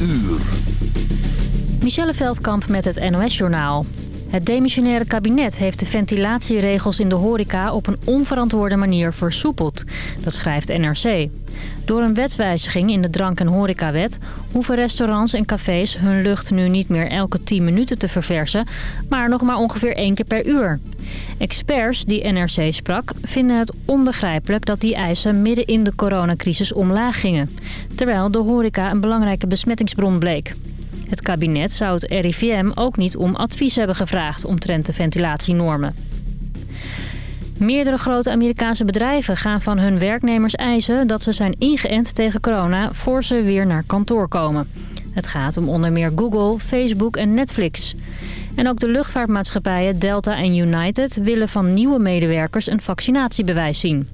uur. Michelle Veldkamp met het NOS-journaal. Het demissionaire kabinet heeft de ventilatieregels in de horeca op een onverantwoorde manier versoepeld. Dat schrijft NRC. Door een wetswijziging in de drank- en horecawet hoeven restaurants en cafés hun lucht nu niet meer elke 10 minuten te verversen, maar nog maar ongeveer één keer per uur. Experts die NRC sprak vinden het onbegrijpelijk dat die eisen midden in de coronacrisis omlaag gingen. Terwijl de horeca een belangrijke besmettingsbron bleek. Het kabinet zou het RIVM ook niet om advies hebben gevraagd omtrent de ventilatienormen. Meerdere grote Amerikaanse bedrijven gaan van hun werknemers eisen dat ze zijn ingeënt tegen corona voor ze weer naar kantoor komen. Het gaat om onder meer Google, Facebook en Netflix. En ook de luchtvaartmaatschappijen Delta en United willen van nieuwe medewerkers een vaccinatiebewijs zien.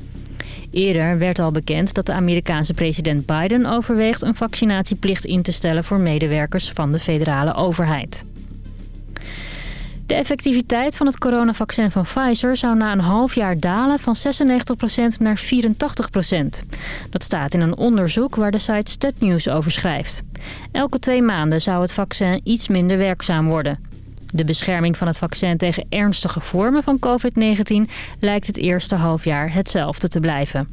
Eerder werd al bekend dat de Amerikaanse president Biden overweegt een vaccinatieplicht in te stellen voor medewerkers van de federale overheid. De effectiviteit van het coronavaccin van Pfizer zou na een half jaar dalen van 96% naar 84%. Dat staat in een onderzoek waar de site StatNews over schrijft. Elke twee maanden zou het vaccin iets minder werkzaam worden. De bescherming van het vaccin tegen ernstige vormen van COVID-19 lijkt het eerste halfjaar hetzelfde te blijven.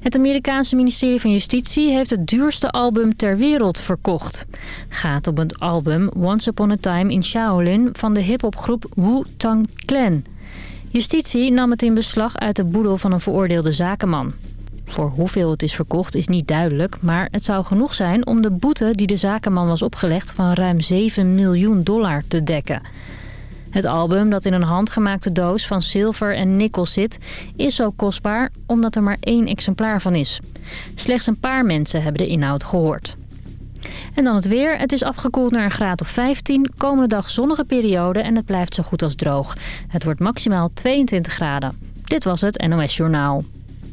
Het Amerikaanse ministerie van Justitie heeft het duurste album ter wereld verkocht. Gaat om het album Once Upon a Time in Shaolin van de hiphopgroep Wu-Tang Clan. Justitie nam het in beslag uit de boedel van een veroordeelde zakenman. Voor hoeveel het is verkocht is niet duidelijk, maar het zou genoeg zijn om de boete die de zakenman was opgelegd van ruim 7 miljoen dollar te dekken. Het album, dat in een handgemaakte doos van zilver en nikkel zit, is zo kostbaar omdat er maar één exemplaar van is. Slechts een paar mensen hebben de inhoud gehoord. En dan het weer. Het is afgekoeld naar een graad of 15. Komende dag zonnige periode en het blijft zo goed als droog. Het wordt maximaal 22 graden. Dit was het NOS Journaal.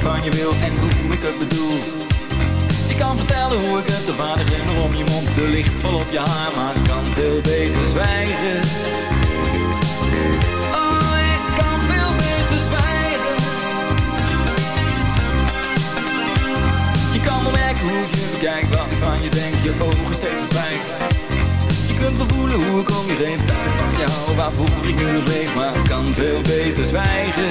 Je wil en hoe ik het bedoel. Ik kan vertellen hoe ik het, de vader glimmer om je mond, de licht vol op je haar, maar ik kan veel beter zwijgen. Oh, ik kan veel beter zwijgen. Je kan wel merken hoe ik je bekijk, ik van je denk, je ogen steeds verdwijnen. Je kunt wel voelen hoe ik om je heen, dat ik van jou, waarvoor ik nu leef, maar ik kan veel beter zwijgen.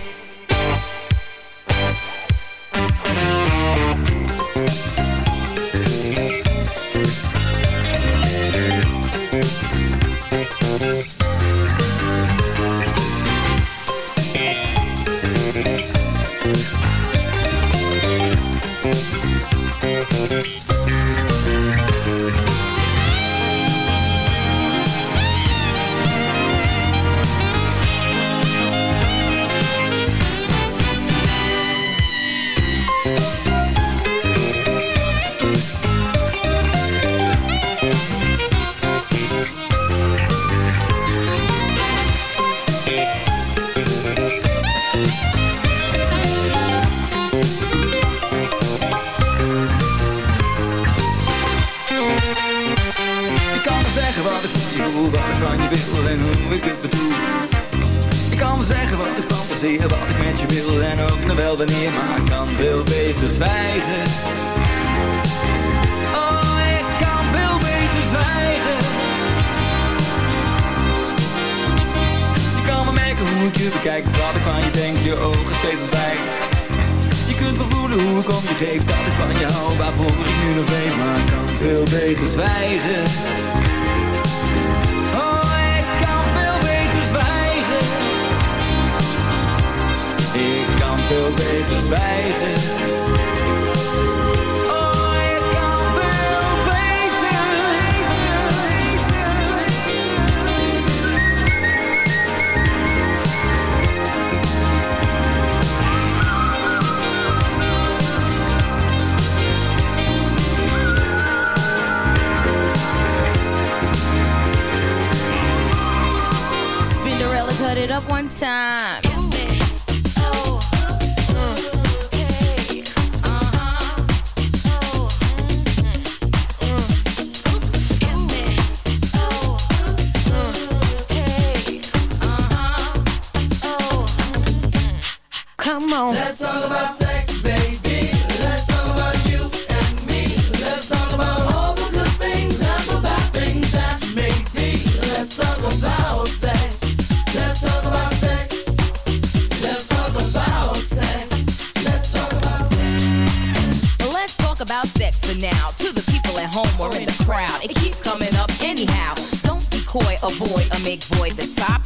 Oh, kan veel beter zwijgen cut it up one time.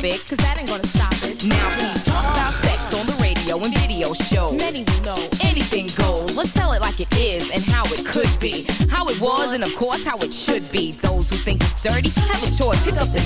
Cause that ain't gonna stop it. Now please talk about sex on the radio and video shows. Many will know anything goes. Let's tell it like it is and how it could be. How it was and of course how it should be. Those who think it's dirty have a choice. Pick up the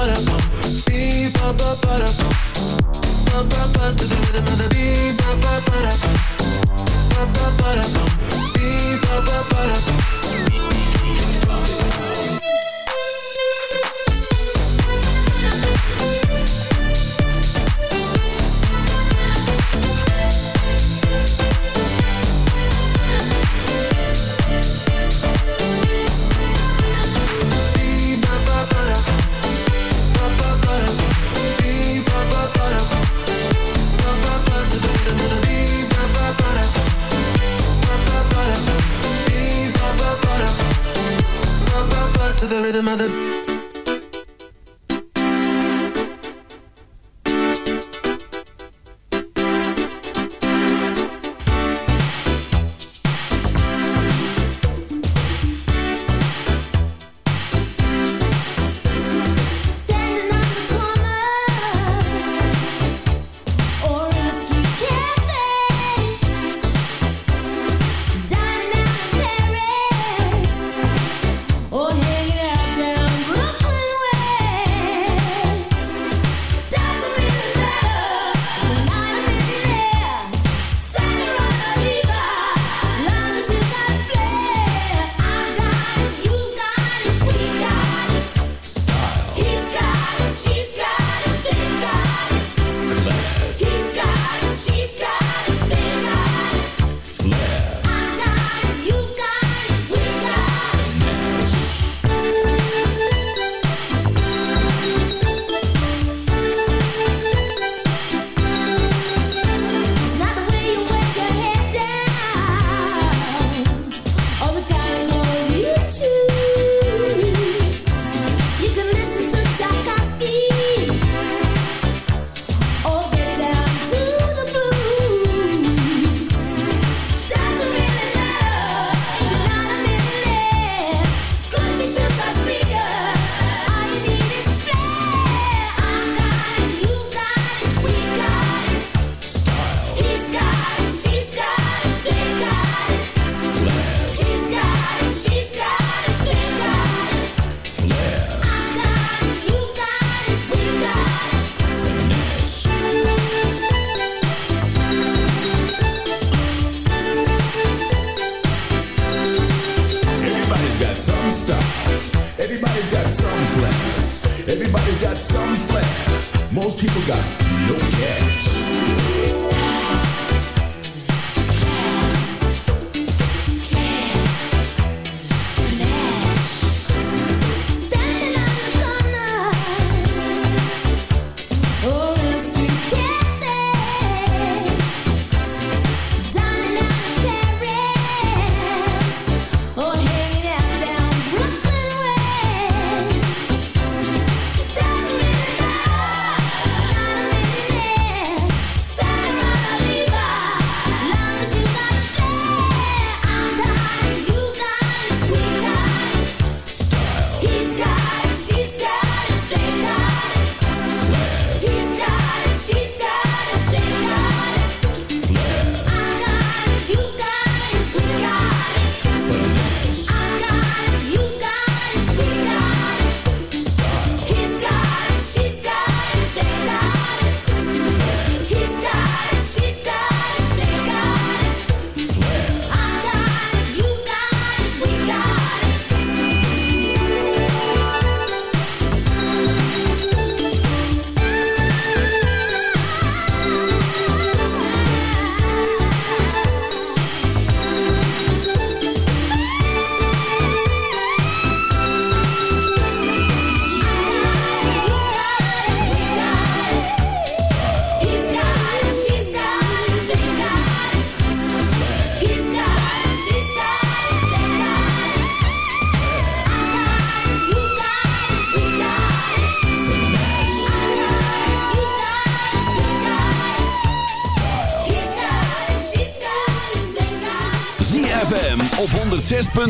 Beep, ba, ba, ba, da, bum. To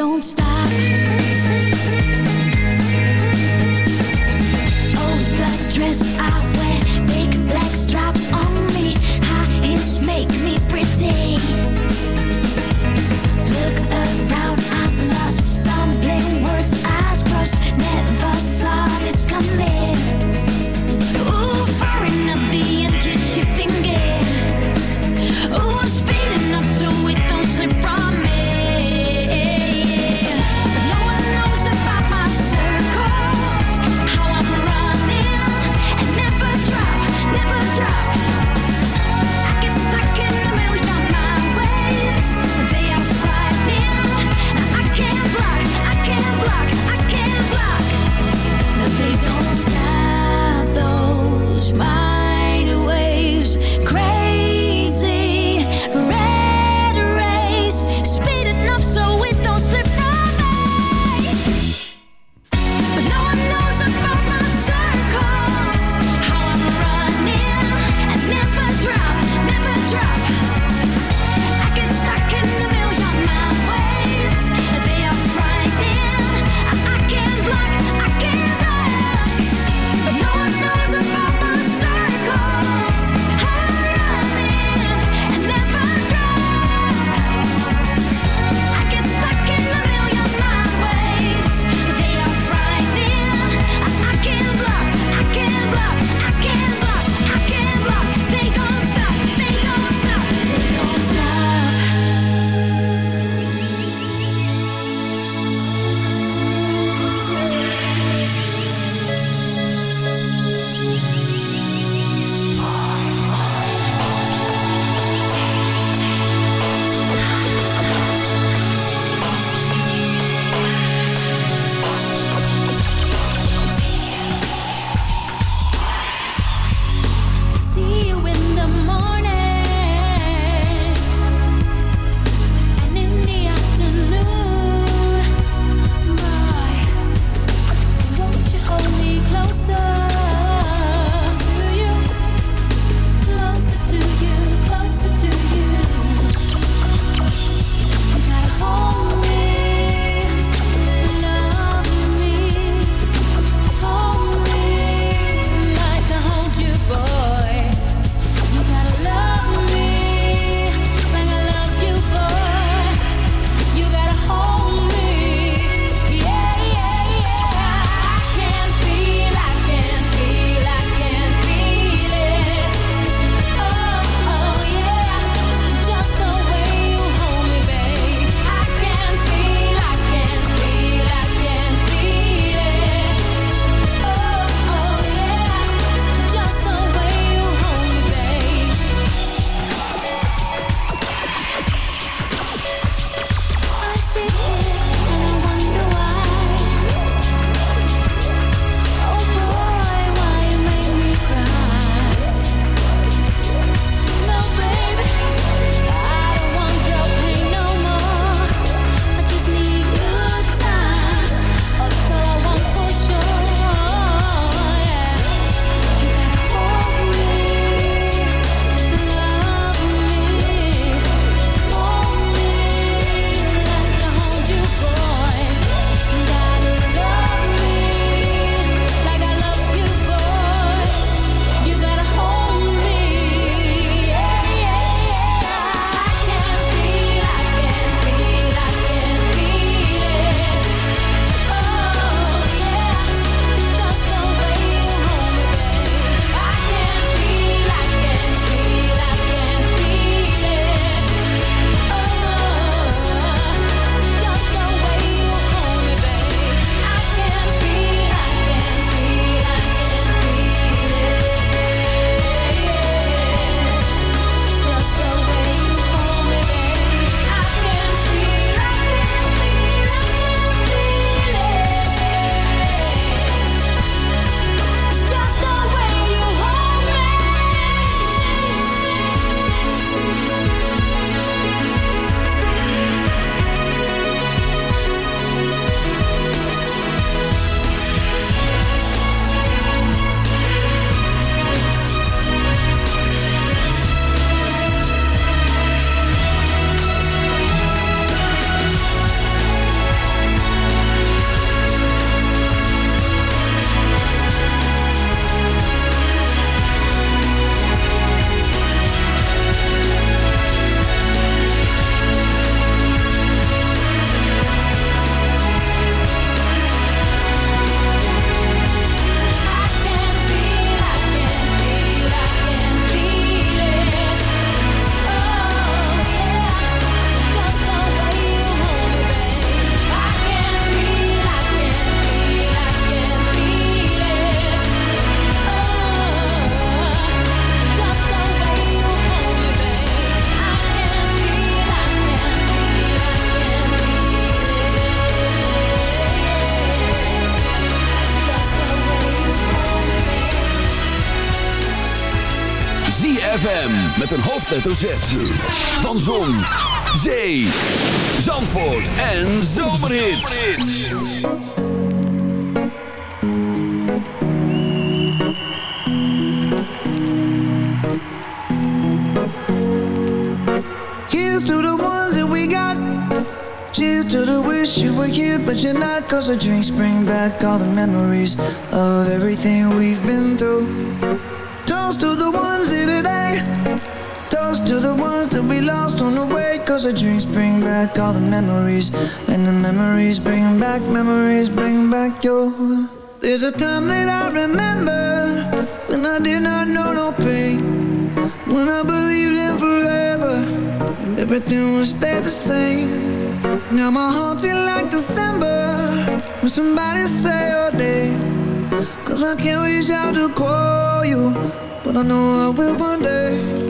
don't stop. Met een hoofdletter Z. Van Zon, Zee, Zandvoort en Zomerhits. Here's to the ones that we got. Cheers to the wish you were here, but you're not. Cause the drinks bring back all the memories of everything we've been through. The ones that we lost on the way. Cause the drinks bring back all the memories. And the memories bring back, memories bring back your. There's a time that I remember when I did not know no pain. When I believed in forever and everything would stay the same. Now my heart feel like December when somebody say your name. Cause I can't reach out to call you, but I know I will one day.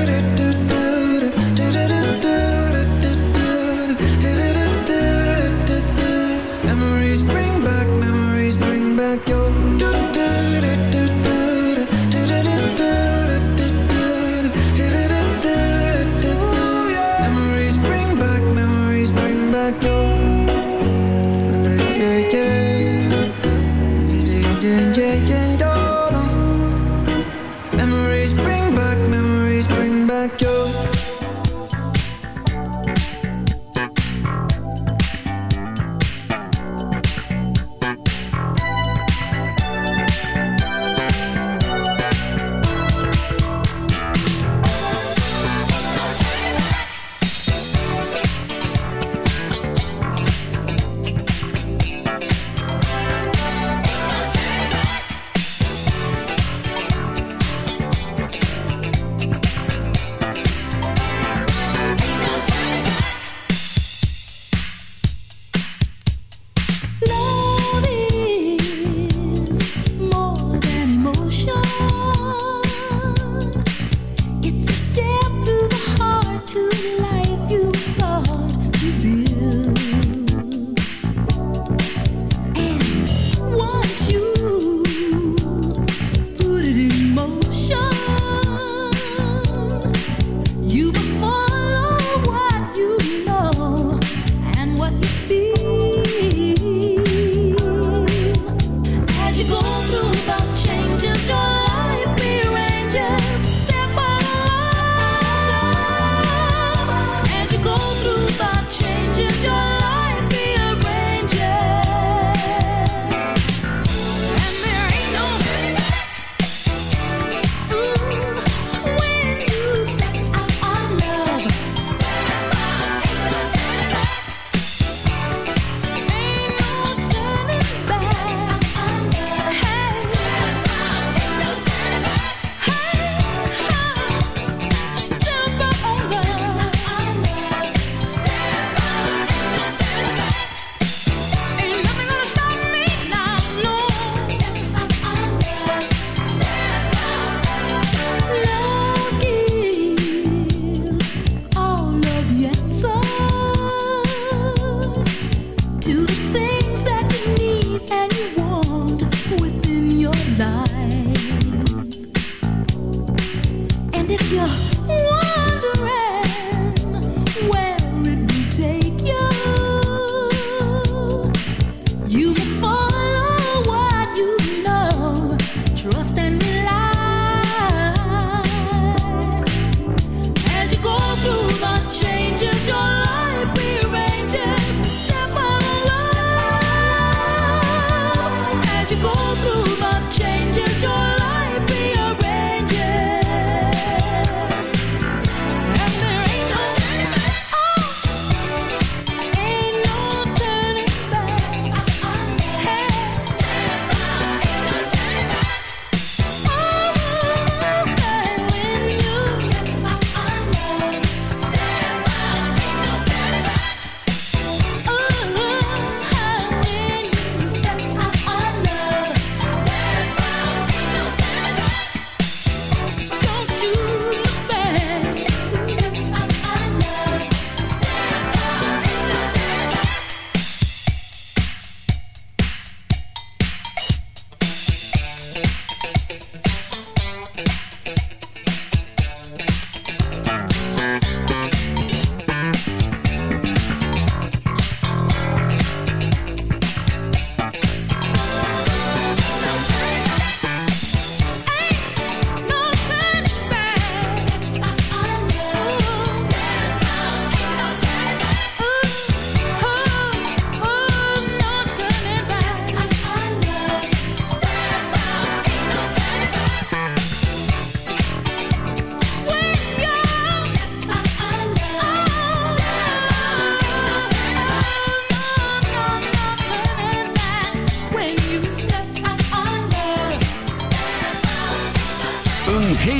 want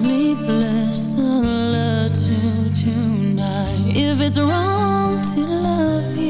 sleepless alert to tonight. If it's wrong to love you.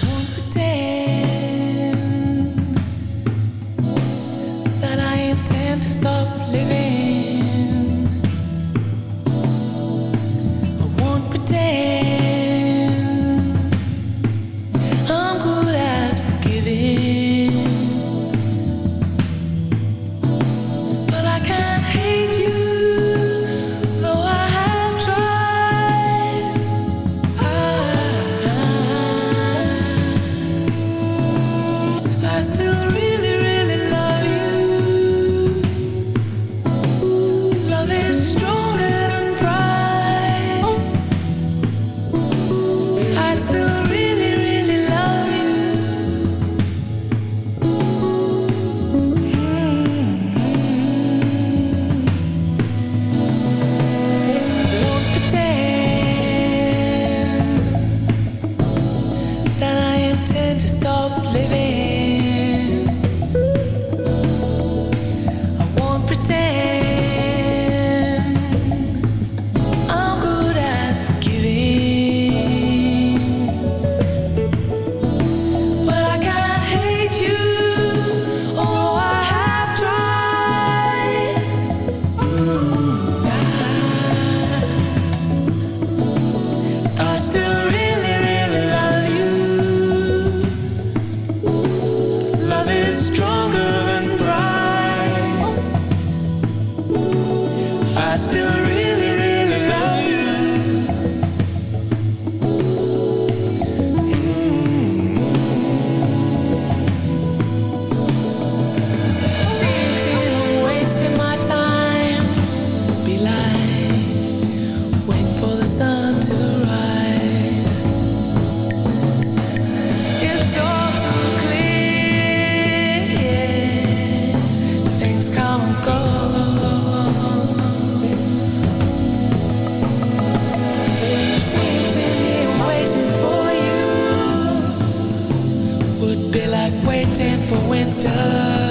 like waiting for winter.